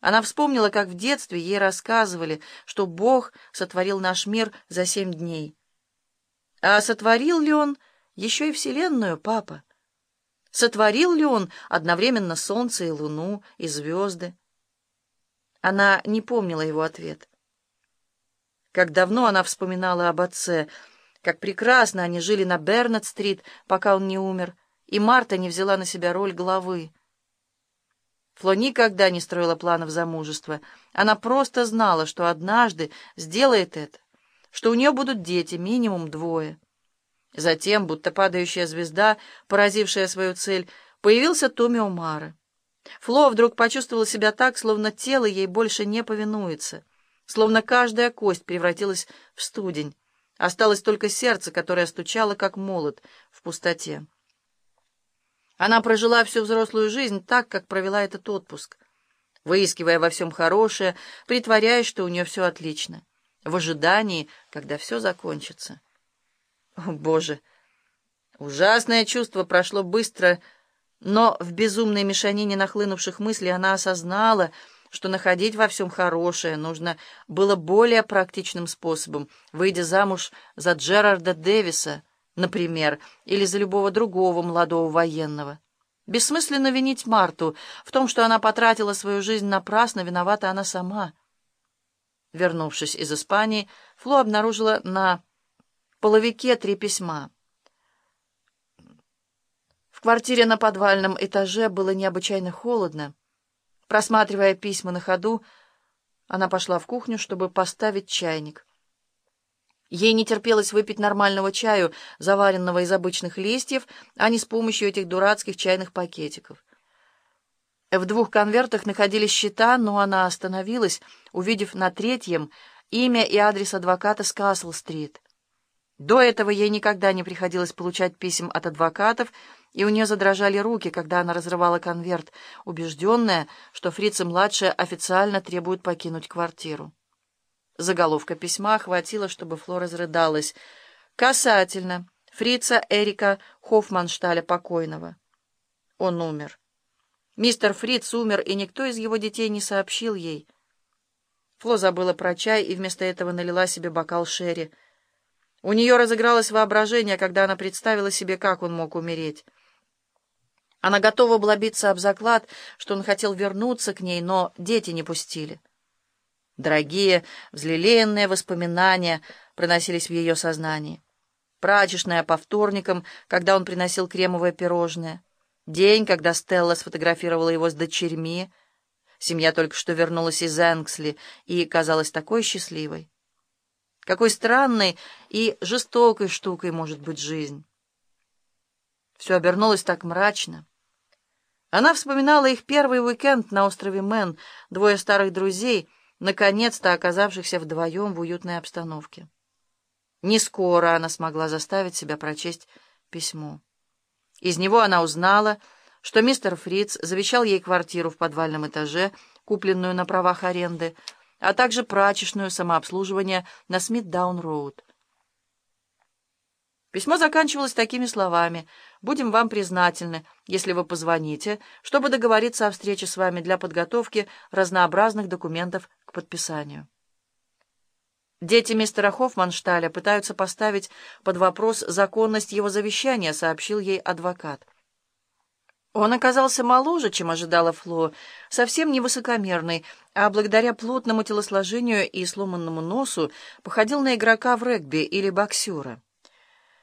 Она вспомнила, как в детстве ей рассказывали, что Бог сотворил наш мир за семь дней. А сотворил ли Он еще и Вселенную, папа? Сотворил ли Он одновременно солнце и луну, и звезды? Она не помнила его ответ. Как давно она вспоминала об отце, как прекрасно они жили на Бернет-стрит, пока он не умер, и Марта не взяла на себя роль главы. Фло никогда не строила планов замужества. Она просто знала, что однажды сделает это, что у нее будут дети, минимум двое. Затем, будто падающая звезда, поразившая свою цель, появился Томми Омара. Фло вдруг почувствовала себя так, словно тело ей больше не повинуется, словно каждая кость превратилась в студень. Осталось только сердце, которое стучало, как молот, в пустоте. Она прожила всю взрослую жизнь так, как провела этот отпуск, выискивая во всем хорошее, притворяясь, что у нее все отлично, в ожидании, когда все закончится. О, Боже! Ужасное чувство прошло быстро, но в безумной мешанине нахлынувших мыслей она осознала, что находить во всем хорошее нужно было более практичным способом, выйдя замуж за Джерарда Дэвиса — например, или за любого другого молодого военного. Бессмысленно винить Марту в том, что она потратила свою жизнь напрасно, виновата она сама. Вернувшись из Испании, Фло обнаружила на половике три письма. В квартире на подвальном этаже было необычайно холодно. Просматривая письма на ходу, она пошла в кухню, чтобы поставить чайник. Ей не терпелось выпить нормального чаю, заваренного из обычных листьев, а не с помощью этих дурацких чайных пакетиков. В двух конвертах находились счета, но она остановилась, увидев на третьем имя и адрес адвоката с Касл-стрит. До этого ей никогда не приходилось получать писем от адвокатов, и у нее задрожали руки, когда она разрывала конверт, убежденная, что фрица-младшая официально требует покинуть квартиру. Заголовка письма хватило, чтобы Флора разрыдалась. «Касательно фрица Эрика Хоффманшталя покойного. Он умер. Мистер Фриц умер, и никто из его детей не сообщил ей». Фло забыла про чай и вместо этого налила себе бокал шерри. У нее разыгралось воображение, когда она представила себе, как он мог умереть. Она готова была биться об заклад, что он хотел вернуться к ней, но дети не пустили. Дорогие, взлеленные воспоминания проносились в ее сознании. Прачечная по вторникам, когда он приносил кремовое пирожное. День, когда Стелла сфотографировала его с дочерьми. Семья только что вернулась из Энксли и казалась такой счастливой. Какой странной и жестокой штукой может быть жизнь. Все обернулось так мрачно. Она вспоминала их первый уикенд на острове Мэн, двое старых друзей — наконец-то оказавшихся вдвоем в уютной обстановке. Не скоро она смогла заставить себя прочесть письмо. Из него она узнала, что мистер Фриц завещал ей квартиру в подвальном этаже, купленную на правах аренды, а также прачечную самообслуживание на Смит-Даун-Роуд. Письмо заканчивалось такими словами. «Будем вам признательны, если вы позвоните, чтобы договориться о встрече с вами для подготовки разнообразных документов к подписанию». «Дети мистера Хоффманшталя пытаются поставить под вопрос законность его завещания», — сообщил ей адвокат. Он оказался моложе, чем ожидала Фло, совсем не высокомерный, а благодаря плотному телосложению и сломанному носу походил на игрока в регби или боксера.